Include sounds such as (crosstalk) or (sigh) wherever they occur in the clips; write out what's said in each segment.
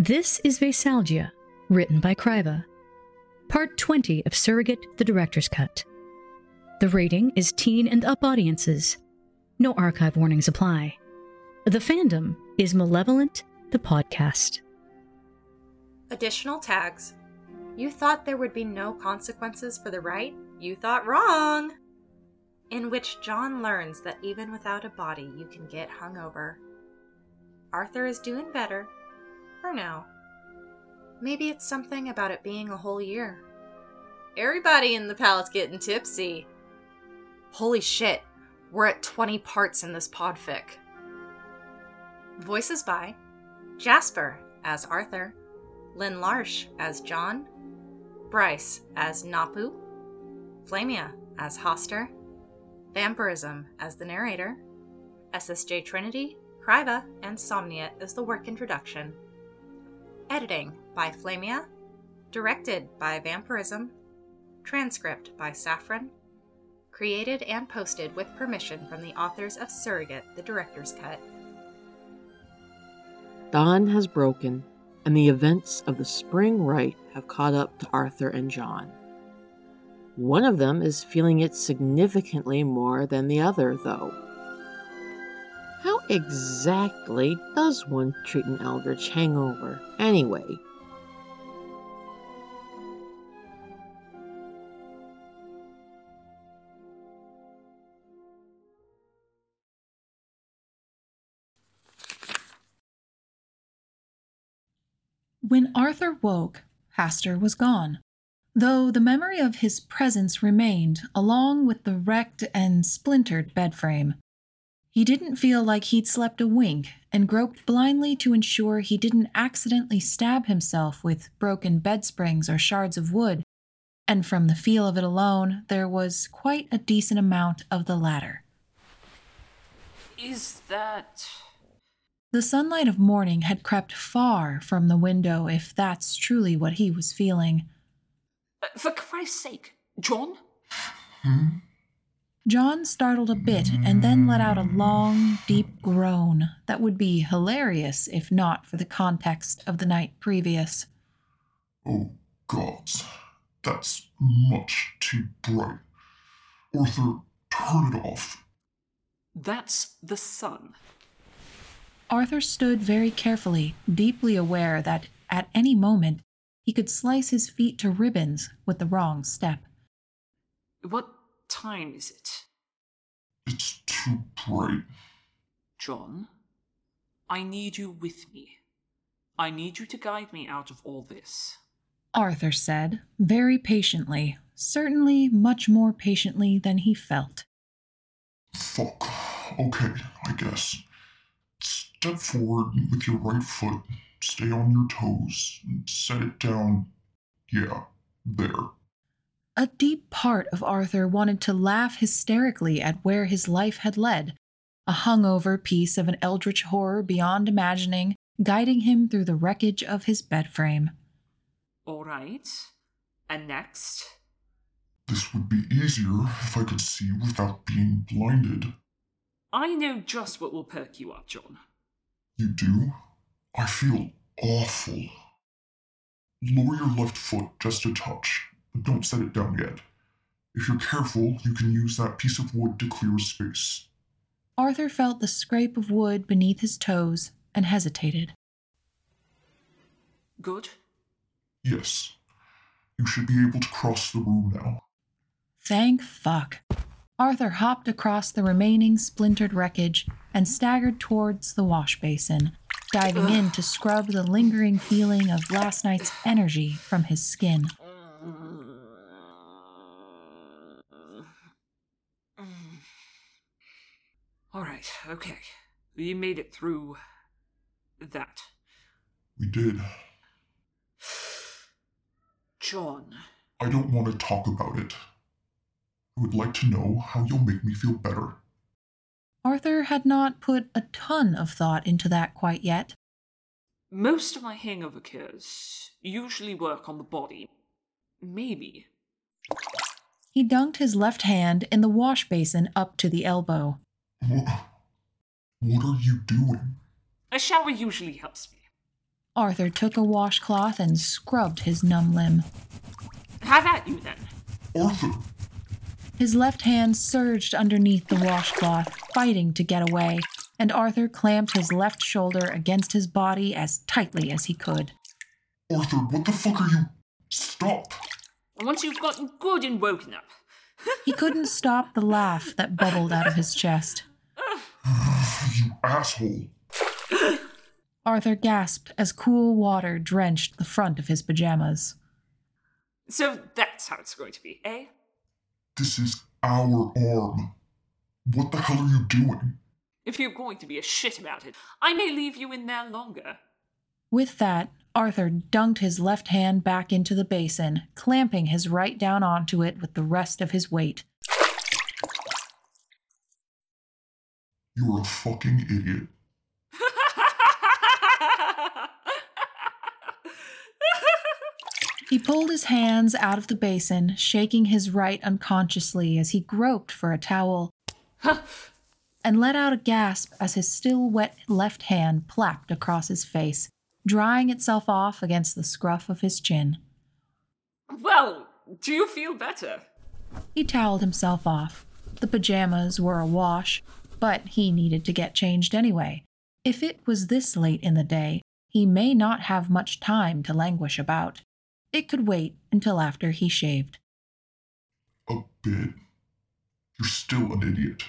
This is Veisalgia, written by Kriva. Part 20 of Surrogate, the Director's Cut. The rating is teen and up audiences. No archive warnings apply. The fandom is Malevolent, the podcast. Additional tags. You thought there would be no consequences for the rite? You thought wrong! In which John learns that even without a body, you can get hungover. Arthur is doing better. For now. Maybe it's something about it being a whole year. Everybody in the palace getting tipsy. Holy shit, we're at 20 parts in this podfic. Voices by Jasper as Arthur, Lynn Larsh as John, Bryce as Napu, Flamia as Hastur, Vampirism as the narrator, SSJ Trinity, Kriva, and Somniet as the work introduction. Editing by Flamia, directed by Vampirism, transcript by Saffron, created and posted with permission from the authors of Surrogate, the Director's Cut. Dawn has broken, and the events of the spring rite have caught up to Arthur and John. One of them is feeling it significantly more than the other, though. Exactly does one treat an eldritch hangover, anyway? When Arthur woke, Hastur was gone, though the memory of his presence remained, along with the wrecked and splintered bed frame. He didn't feel like he'd slept a wink and groped blindly to ensure he didn't accidentally stab himself with broken bed springs or shards of wood, and from the feel of it alone, there was quite a decent amount of the latter. Is that. The sunlight of morning had crept far from the window, if that's truly what he was feeling. Uh, for Christ's sake, John? John startled a bit and then let out a long, deep groan that would be hilarious if not for the context of the night previous. Oh, gods. That's much too bright. Arthur, turn it off. That's the sun. Arthur stood very carefully, deeply aware that at any moment he could slice his feet to ribbons with the wrong step. What time is it? It's too bright. John, I need you with me. I need you to guide me out of all this. Arthur said, very patiently, certainly much more patiently than he felt. Fuck. Okay, I guess. Step forward with your right foot. Stay on your toes. Set it down. Yeah, there. A deep part of Arthur wanted to laugh hysterically at where his life had led, a hungover piece of an eldritch horror beyond imagining, guiding him through the wreckage of his bed frame. All right. And next? This would be easier if I could see without being blinded. I know just what will perk you up, John. You do? I feel awful. Lower your left foot just a touch, but don't set it down yet. If you're careful, you can use that piece of wood to clear a space. Arthur felt the scrape of wood beneath his toes and hesitated. Good? Yes. You should be able to cross the room now. Thank fuck. Arthur hopped across the remaining splintered wreckage and staggered towards the wash basin, diving in to scrub the lingering feeling of last night's energy from his skin. All right, okay. We made it through that. We did. John, I don't want to talk about it. I would like to know how you'll make me feel better. Arthur had not put a ton of thought into that quite yet. most of my hangover cures usually work on the body. Maybe. He dunked his left hand in the wash basin up to the elbow. What, what are you doing? A shower usually helps me. Arthur took a washcloth and scrubbed his numb limb. Have at you then. Arthur, His left hand surged underneath the washcloth, fighting to get away, and Arthur clamped his left shoulder against his body as tightly as he could. Arthur, what the fuck are you? Stop! Once you've gotten good and woken up. (laughs) He couldn't stop the laugh that bubbled out of his chest. (sighs) You asshole. (gasps) Arthur gasped as cool water drenched the front of his pajamas. So that's how it's going to be, eh? This is our arm. What the hell are you doing? If you're going to be a shit about it, I may leave you in there longer. With that, Arthur dunked his left hand back into the basin, clamping his right down onto it with the rest of his weight. You're a fucking idiot. He pulled his hands out of the basin, shaking his right unconsciously as he groped for a towel, and let out a gasp as his still wet left hand plapped across his face, drying itself off against the scruff of his chin. well, do you feel better? He toweled himself off. The pajamas were awash, but he needed to get changed anyway. If it was this late in the day, he may not have much time to languish about. It could wait until after he shaved. A bit. You're still an idiot.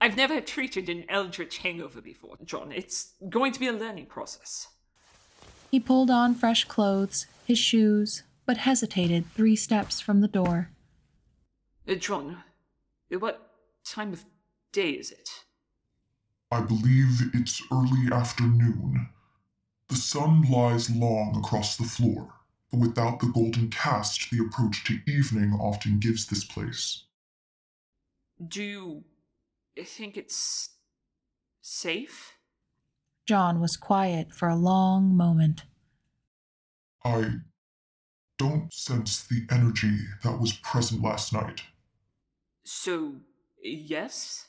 I've never treated an eldritch hangover before, John. It's going to be a learning process. He pulled on fresh clothes, his shoes, but hesitated three steps from the door. Uh, John, what time of day is it? I believe it's early afternoon. The sun lies long across the floor, but without the golden cast, the approach to evening often gives this place. Do you think it's safe? John was quiet for a long moment. I don't sense the energy that was present last night. So, yes?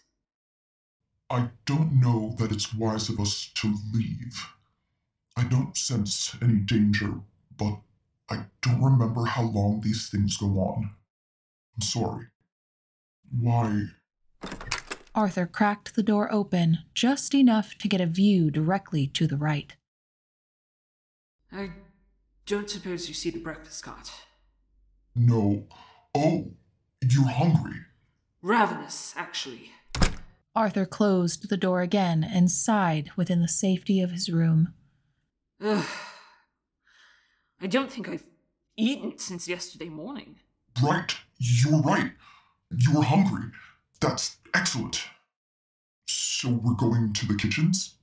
I don't know that it's wise of us to leave. I don't sense any danger, but I don't remember how long these things go on. I'm sorry. Why? Arthur cracked the door open just enough to get a view directly to the right. I don't suppose you see the breakfast cart. No. Oh, you're hungry. Ravenous, actually. Arthur closed the door again and sighed within the safety of his room. Ugh. I don't think I've eaten since yesterday morning. Right, you're right. You were hungry. That's excellent. So we're going to the kitchens?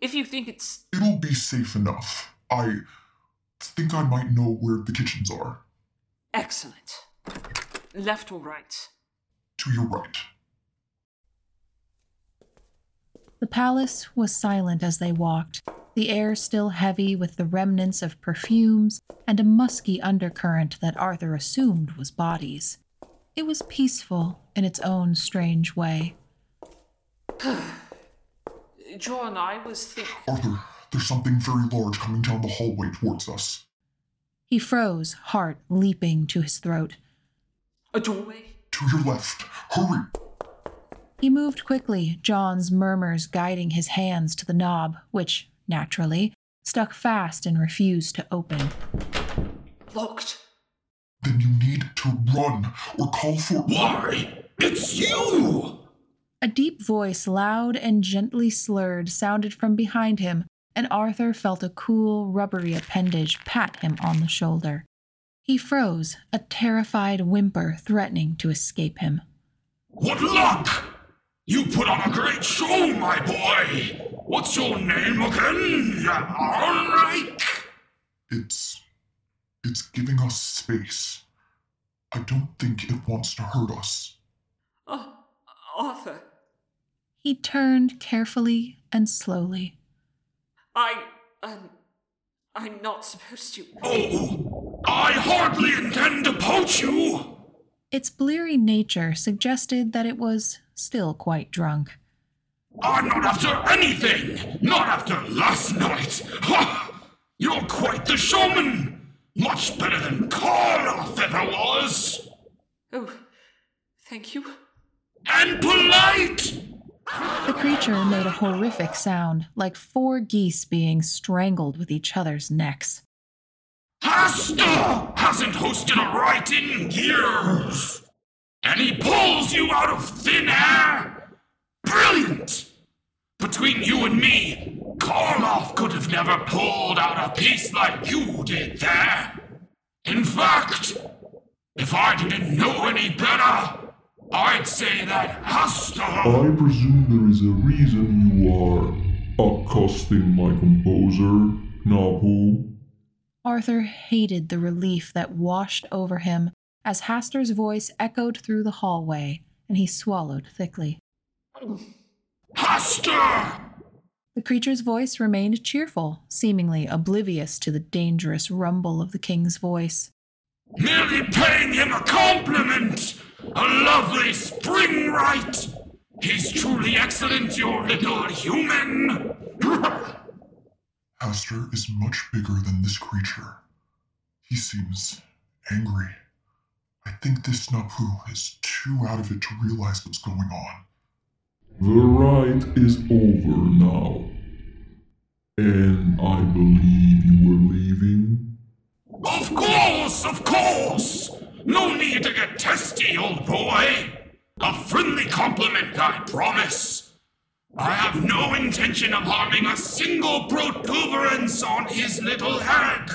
If you think it's. It'll be safe enough. I think I might know where the kitchens are. Excellent. Left or right? To your right. The palace was silent as they walked, the air still heavy with the remnants of perfumes and a musky undercurrent that Arthur assumed was bodies. It was peaceful in its own strange way. (sighs) John, I was thinking. Arthur, there's something very large coming down the hallway towards us. He froze, heart leaping to his throat. A doorway? To your left. Hurry! He moved quickly, John's murmurs guiding his hands to the knob, which, naturally, stuck fast and refused to open. Locked. Then you need to run or call for. Why? It's you! A deep voice, loud and gently slurred, sounded from behind him, and Arthur felt a cool, rubbery appendage pat him on the shoulder. He froze, a terrified whimper threatening to escape him. What luck! You put on a great show, my boy! What's your name again? Alright! It's. It's giving us space. I don't think it wants to hurt us. Oh, Arthur. He turned carefully and slowly. I. Um. I'm not supposed to. Oh, I hardly intend to poach you! Its bleary nature suggested that it was still quite drunk. I'm not after anything! Not after last night! Ha! You're quite the showman! Much better than Karloff ever was! Oh, thank you. And polite! The creature made a horrific sound, like four geese being strangled with each other's necks. Hastur hasn't hosted a rite in years! And he pulls you out of thin air! Brilliant! Between you and me, Karloff could have never pulled out a piece like you did there. In fact, if I didn't know any better, I'd say that Hastur. I presume there is a reason you are accosting my composer, Nabu. Arthur hated the relief that washed over him as Hastur's voice echoed through the hallway, and he swallowed thickly. Hastur! The creature's voice remained cheerful, seemingly oblivious to the dangerous rumble of the king's voice. Merely paying him a compliment! A lovely spring rite! He's truly excellent, your little human! (laughs) Hastur is much bigger than this creature. He seems angry. I think this Napu is too out of it to realize what's going on. The ride is over now. And I believe you were leaving? Of course, of course! No need to get testy, old boy! A friendly compliment, I promise! I have no intention of harming a single protuberance on his little head!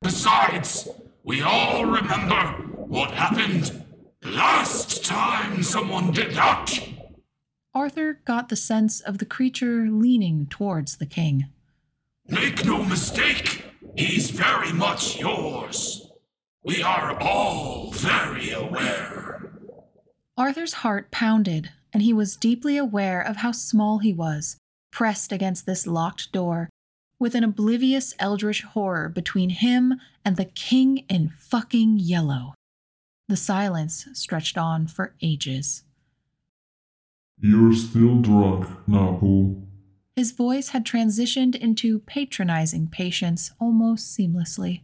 Besides, we all remember what happened last time someone did that! Arthur got the sense of the creature leaning towards the king. Make no mistake, he's very much yours. We are all very aware. Arthur's heart pounded, and he was deeply aware of how small he was, pressed against this locked door, with an oblivious eldritch horror between him and the king in fucking yellow. The silence stretched on for ages. You're still drunk, Napu. His voice had transitioned into patronizing patience almost seamlessly.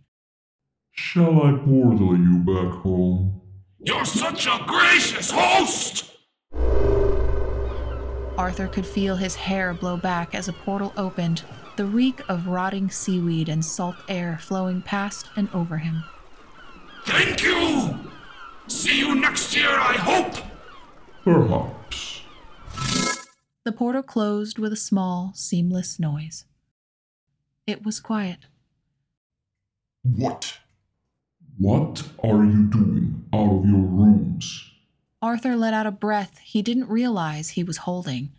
Shall I portal you back home? You're such a gracious host! Arthur could feel his hair blow back as a portal opened, the reek of rotting seaweed and salt air flowing past and over him. Thank you! See you next year, I hope! Perhaps. The portal closed with a small, seamless noise. It was quiet. What? What are you doing out of your rooms? Arthur let out a breath he didn't realize he was holding.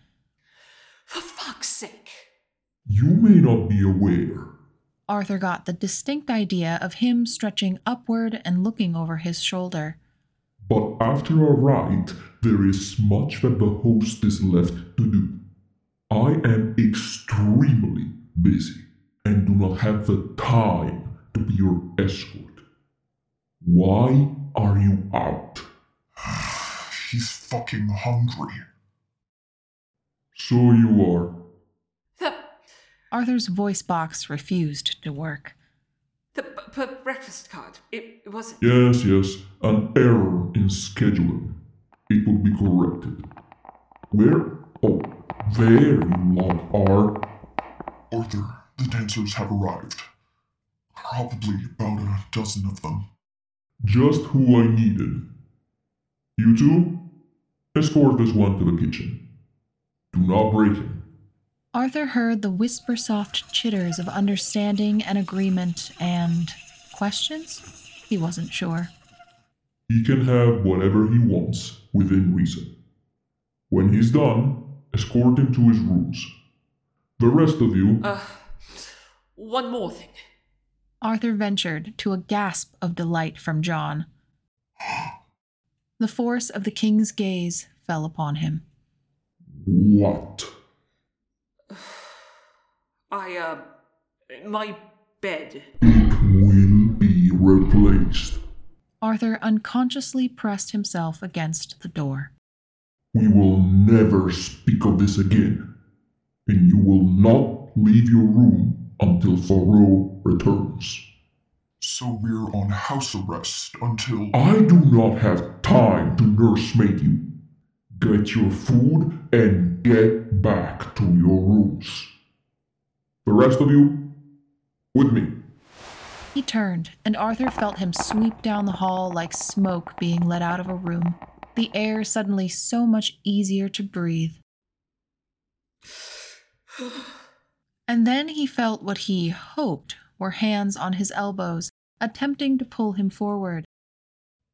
For fuck's sake. You may not be aware. Arthur got the distinct idea of him stretching upward and looking over his shoulder. But after a rite, there is much that the host is left to do. I am extremely busy and do not have the time to be your escort. Why are you out? He's fucking hungry. So you are. Arthur's voice box refused to work. The b- b- breakfast card. It, it wasn't. Yes, yes, an error in scheduling. It will be corrected. Where? Oh, there you are. Arthur, the dancers have arrived. Probably about a dozen of them. Just who I needed. You two, escort this one to the kitchen. Do not break him. Arthur heard the whisper soft chitters of understanding and agreement and questions? He wasn't sure. He can have whatever he wants within reason. When he's done, escort him to his rooms. The rest of you, Uh, one more thing. Arthur ventured to a gasp of delight from John. The force of the king's gaze fell upon him. what? (sighs) I, uh, my bed. It will be replaced. Arthur unconsciously pressed himself against the door. We will never speak of this again, and you will not leave your room until Thoreau returns. So we're on house arrest until. I do not have time to nursemaid you. Get your food and get back to your rooms. The rest of you, with me. He turned, and Arthur felt him sweep down the hall like smoke being let out of a room, the air suddenly so much easier to breathe. (sighs) And then he felt what he hoped were hands on his elbows, attempting to pull him forward.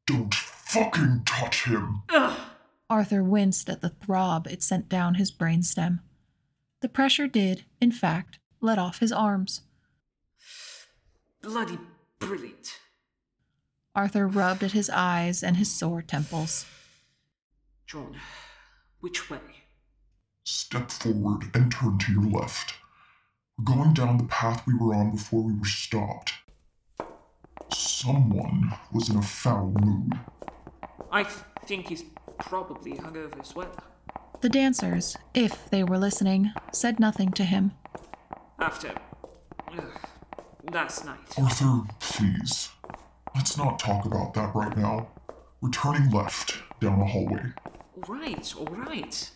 Don't fucking touch him! Arthur winced at the throb it sent down his brainstem. The pressure did, in fact, let off his arms. Bloody brilliant. Arthur rubbed at his eyes and his sore temples. John, which way? Step forward and turn to your left. We're going down the path we were on before we were stopped. Someone was in a foul mood. I think he's probably hungover as well. The dancers, if they were listening, said nothing to him. After ugh, last night. Arthur, please. Let's not talk about that right now. We're turning left down the hallway. All right, all right.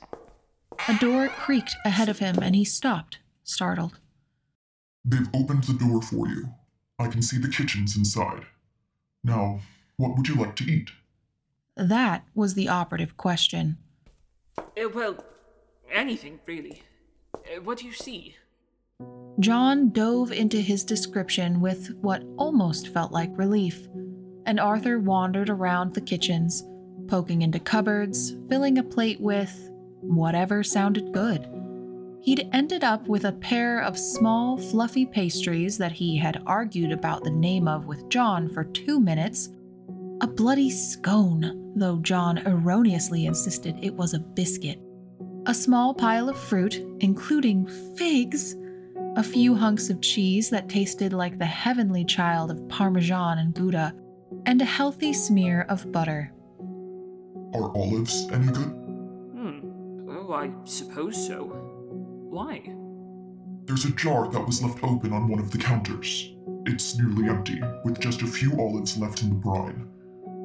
A door creaked ahead of him and he stopped, startled. They've opened the door for you. I can see the kitchens inside. Now, what would you like to eat? That was the operative question. Uh, well, anything really. Uh, what do you see? John dove into his description with what almost felt like relief, and Arthur wandered around the kitchens, poking into cupboards, filling a plate with whatever sounded good. He'd ended up with a pair of small, fluffy pastries that he had argued about the name of with John for two minutes, a bloody scone, though John erroneously insisted it was a biscuit, a small pile of fruit, including figs, a few hunks of cheese that tasted like the heavenly child of Parmesan and Gouda, and a healthy smear of butter. Are olives any good? Hmm. Oh, I suppose so. Why? There's a jar that was left open on one of the counters. It's nearly empty, with just a few olives left in the brine.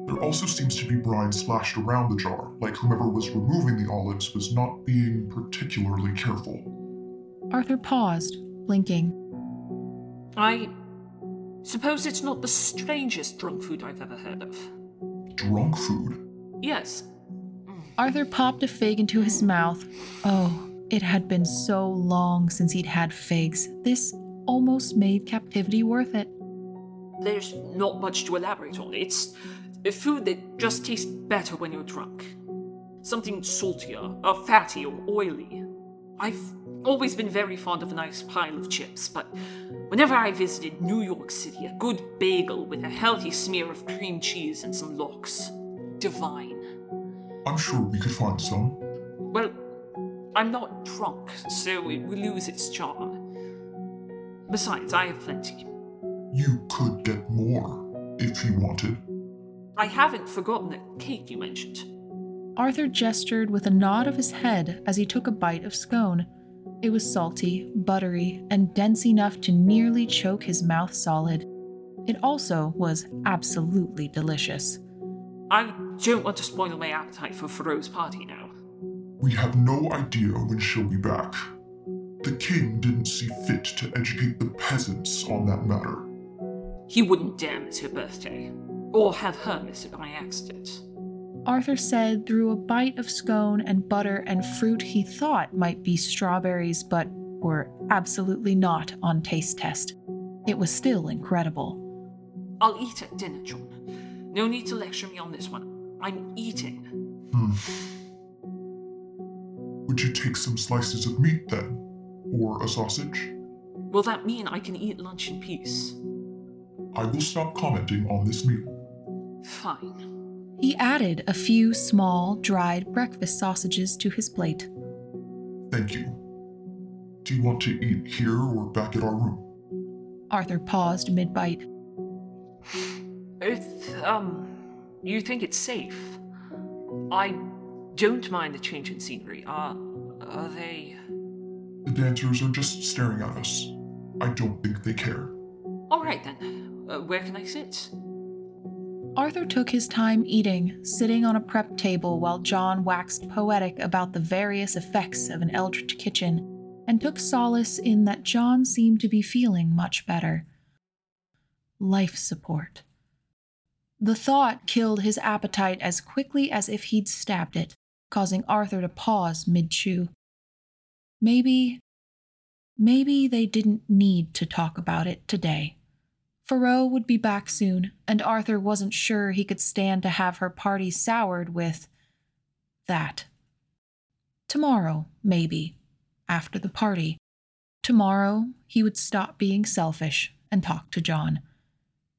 There also seems to be brine splashed around the jar, like whomever was removing the olives was not being particularly careful. Arthur paused, blinking. I suppose it's not the strangest drunk food I've ever heard of. Drunk food? Yes. Arthur popped a fig into his mouth. Oh, it had been so long since he'd had figs. This almost made captivity worth it. There's not much to elaborate on. It's a food that just tastes better when you're drunk. Something saltier, or fatty, or oily. I've always been very fond of a nice pile of chips, but whenever I visited New York City, a good bagel with a healthy smear of cream cheese and some lox. Divine. I'm sure we could find some. Well, I'm not drunk, so it will lose its charm. Besides, I have plenty. You could get more if you wanted. I haven't forgotten that cake you mentioned. Arthur gestured with a nod of his head as he took a bite of scone. It was salty, buttery, and dense enough to nearly choke his mouth solid. It also was absolutely delicious. I don't want to spoil my appetite for Thoreau's party now. We have no idea when she'll be back. The king didn't see fit to educate the peasants on that matter. He wouldn't dare miss her birthday, or have her miss it by accident. Arthur said through a bite of scone and butter and fruit he thought might be strawberries, but were absolutely not on taste test. It was still incredible. I'll eat at dinner, John. No need to lecture me on this one. I'm eating. Hmm. Would you take some slices of meat then? Or a sausage? Will that mean I can eat lunch in peace? I will stop commenting on this meal. Fine. He added a few small, dried breakfast sausages to his plate. Thank you. Do you want to eat here or back at our room? Arthur paused mid bite. If, um, you think it's safe, I don't mind the change in scenery. Are, are they. The dancers are just staring at us. I don't think they care. All right then. Uh, where can I sit? Arthur took his time eating, sitting on a prep table while John waxed poetic about the various effects of an eldritch kitchen, and took solace in that John seemed to be feeling much better. Life support. The thought killed his appetite as quickly as if he'd stabbed it, causing Arthur to pause mid chew. Maybe, maybe they didn't need to talk about it today. Faroe would be back soon, and Arthur wasn't sure he could stand to have her party soured with that. Tomorrow, maybe, after the party. Tomorrow, he would stop being selfish and talk to John.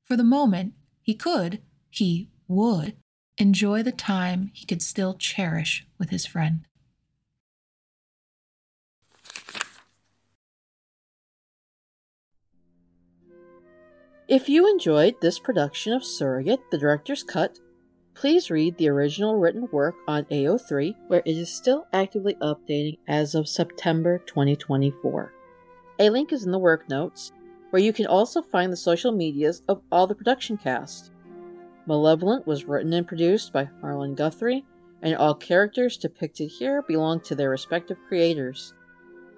For the moment, he could, he would, enjoy the time he could still cherish with his friend. If you enjoyed this production of Surrogate, the director's cut, please read the original written work on AO3, where it is still actively updating as of September 2024. A link is in the work notes, where you can also find the social medias of all the production cast. Malevolent was written and produced by Harlan Guthrie, and all characters depicted here belong to their respective creators.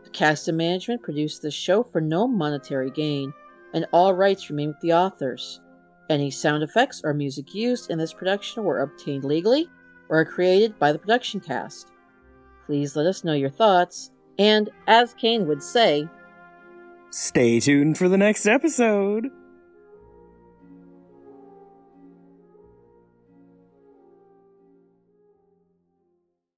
The cast and management produced this show for no monetary gain and all rights remain with the authors. Any sound effects or music used in this production were obtained legally or are created by the production cast. Please let us know your thoughts, and as Kayne would say, Stay tuned for the next episode.